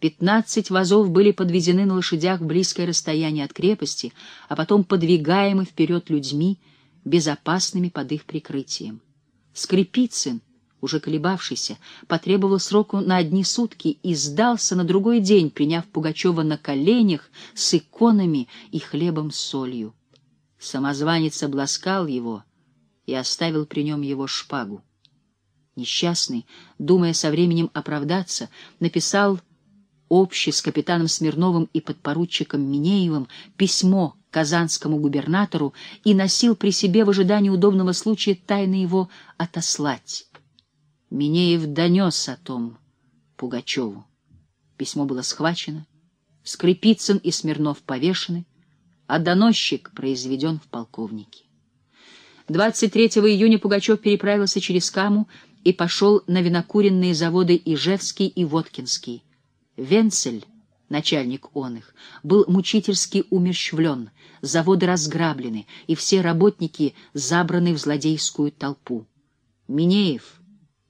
Пятнадцать вазов были подвезены на лошадях в близкое расстояние от крепости, а потом подвигаемы вперед людьми, безопасными под их прикрытием. Скрипицын, уже колебавшийся, потребовал сроку на одни сутки и сдался на другой день, приняв Пугачева на коленях с иконами и хлебом с солью. Самозванец обласкал его и оставил при нем его шпагу. Несчастный, думая со временем оправдаться, написал общий с капитаном Смирновым и подпоручиком Минеевым письмо казанскому губернатору и носил при себе в ожидании удобного случая тайно его отослать. Минеев донес о том Пугачеву. Письмо было схвачено, Скрипицын и Смирнов повешены, а доносчик произведен в полковнике. 23 июня Пугачев переправился через Каму и пошел на винокуренные заводы Ижевский и Воткинский. Венцель, начальник он их, был мучительски умерщвлен, заводы разграблены, и все работники забраны в злодейскую толпу. Минеев,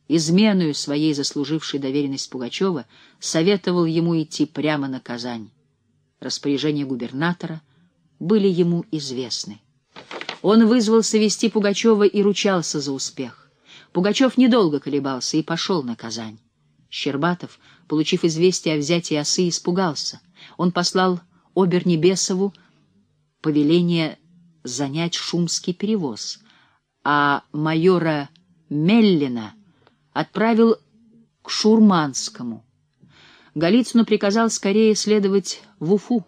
изменою своей заслужившей доверенность Пугачева, советовал ему идти прямо на Казань. Распоряжения губернатора были ему известны. Он вызвался вести Пугачева и ручался за успех. Пугачев недолго колебался и пошел на Казань. Щербатов, получив известие о взятии осы, испугался. Он послал Обернебесову повеление занять шумский перевоз, а майора Меллина отправил к Шурманскому. Голицыну приказал скорее следовать в Уфу,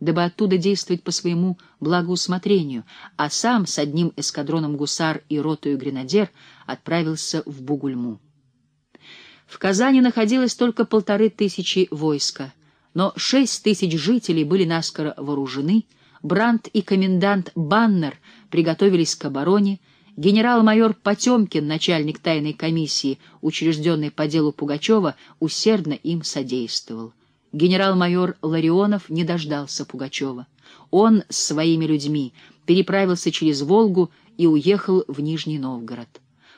дабы оттуда действовать по своему благоусмотрению, а сам с одним эскадроном гусар и ротою гренадер отправился в Бугульму. В Казани находилось только полторы тысячи войска, но шесть тысяч жителей были наскоро вооружены, Брандт и комендант Баннер приготовились к обороне, генерал-майор Потемкин, начальник тайной комиссии, учрежденной по делу Пугачева, усердно им содействовал. Генерал-майор Ларионов не дождался Пугачева. Он с своими людьми переправился через Волгу и уехал в Нижний Новгород.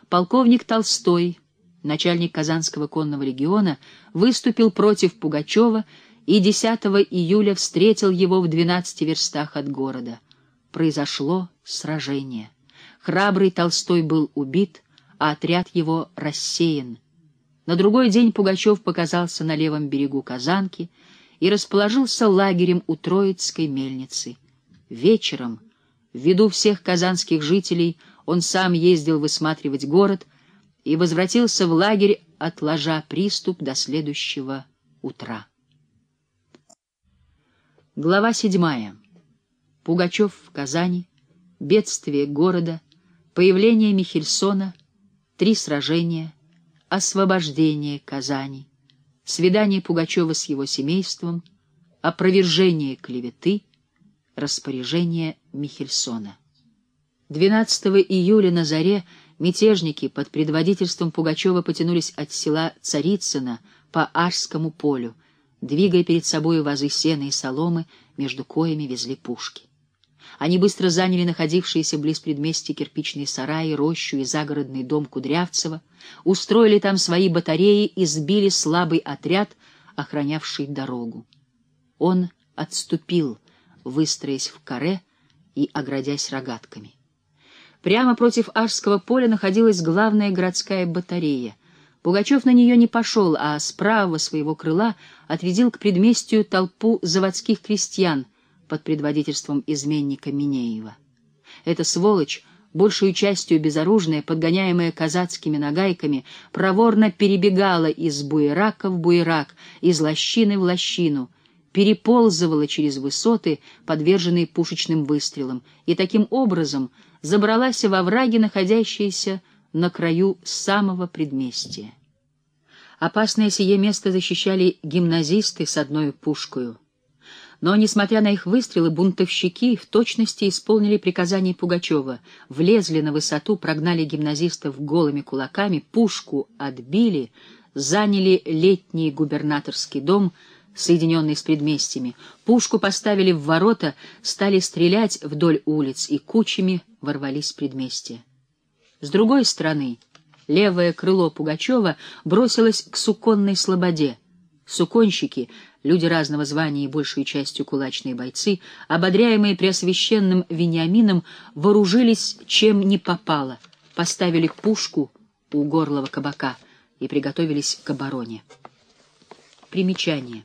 Полковник Толстой, начальник Казанского конного легиона, выступил против Пугачева и 10 июля встретил его в 12 верстах от города. Произошло сражение. Храбрый Толстой был убит, а отряд его рассеян. На другой день Пугачев показался на левом берегу Казанки и расположился лагерем у Троицкой мельницы. Вечером, ввиду всех казанских жителей, он сам ездил высматривать город — и возвратился в лагерь, отложа приступ до следующего утра. Глава седьмая. Пугачев в Казани, бедствие города, появление Михельсона, три сражения, освобождение Казани, свидание Пугачева с его семейством, опровержение клеветы, распоряжение Михельсона. 12 июля на заре Мятежники под предводительством Пугачева потянулись от села Царицына по Ашскому полю, двигая перед собой вазы сена и соломы, между коями везли пушки. Они быстро заняли находившиеся близ предместья кирпичные сараи, рощу и загородный дом Кудрявцева, устроили там свои батареи и сбили слабый отряд, охранявший дорогу. Он отступил, выстроясь в каре и оградясь рогатками. Прямо против Ашского поля находилась главная городская батарея. Пугачев на нее не пошел, а с правого своего крыла отведил к предместью толпу заводских крестьян под предводительством изменника Минеева. Эта сволочь, большую частью безоружная, подгоняемая казацкими нагайками, проворно перебегала из буерака в буерак, из лощины в лощину, переползывала через высоты, подверженные пушечным выстрелам, и таким образом — забралась во враги, находящиеся на краю самого предместья. Опасное сие место защищали гимназисты с одной пушкою. Но, несмотря на их выстрелы, бунтовщики в точности исполнили приказание Пугачева, влезли на высоту, прогнали гимназистов голыми кулаками, пушку отбили, заняли летний губернаторский дом — соединенный с предместьями, пушку поставили в ворота, стали стрелять вдоль улиц и кучами ворвались в предместье. С другой стороны, левое крыло Пугачева бросилось к Суконной Слободе. Суконщики, люди разного звания и большей частью кулачные бойцы, ободряемые преосвященным Вениамином, вооружились чем не попало, поставили пушку у горлого кабака и приготовились к обороне. Примечание.